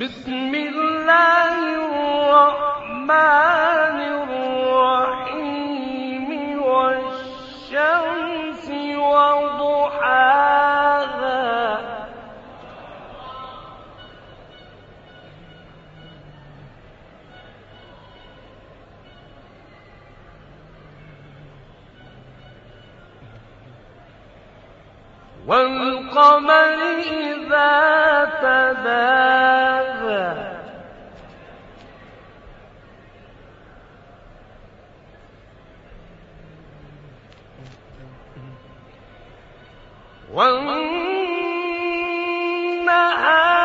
بسم الله الرحمن الرحيم والشمس وضحاها. والقمر تلاها والنهار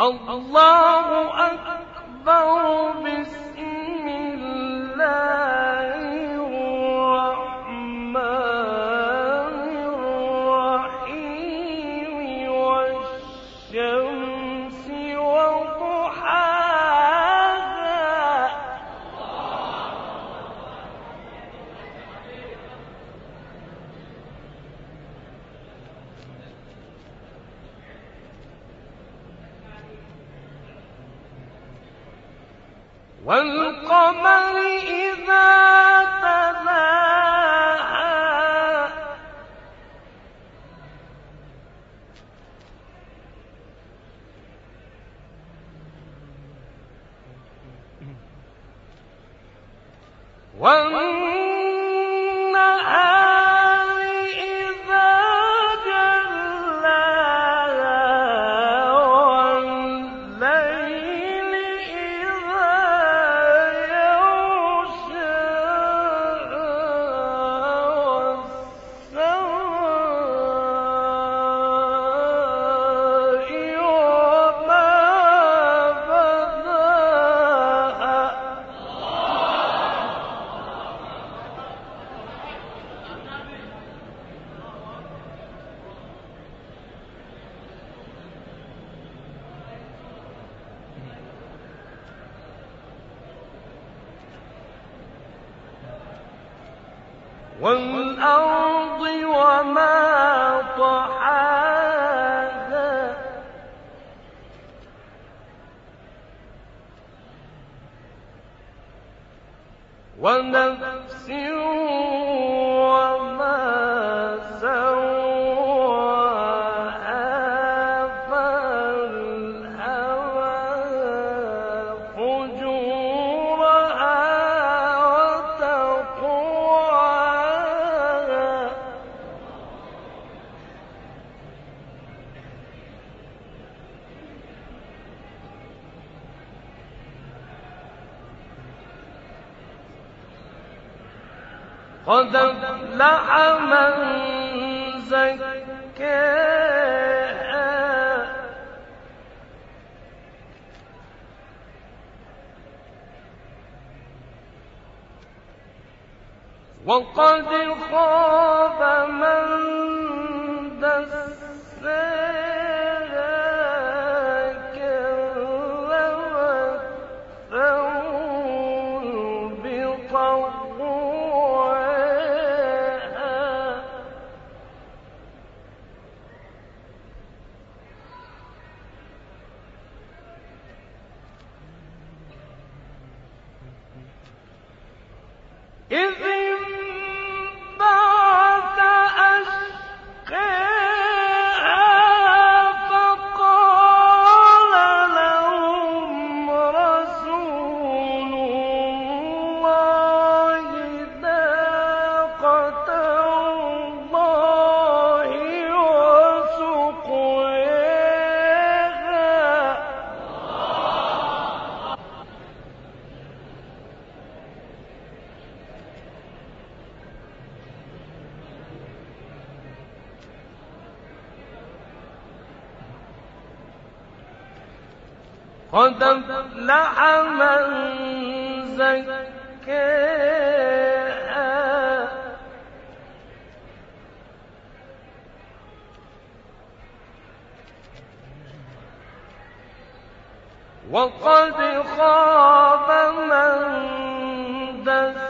الله أكبر بسم الله. والقمر إذا تلاها والنهار والأرض وما طحاها. قد أفلح من زكاها وقد خاب من إذ قد افلح من زكاها. وقد خاب من دساها.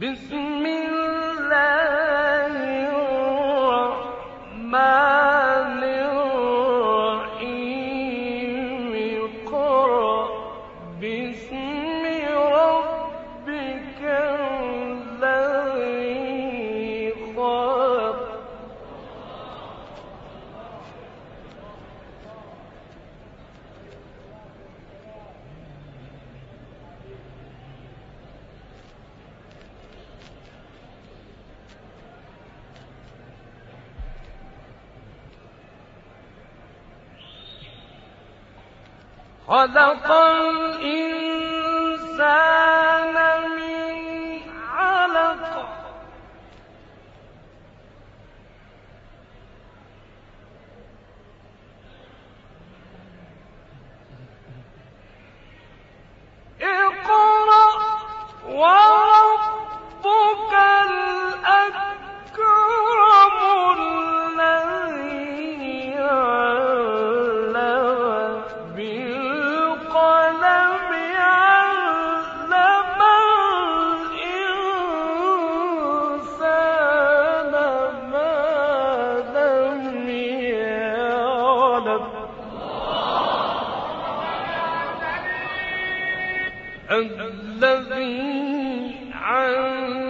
بسم الله خلق الإنسان الذي عن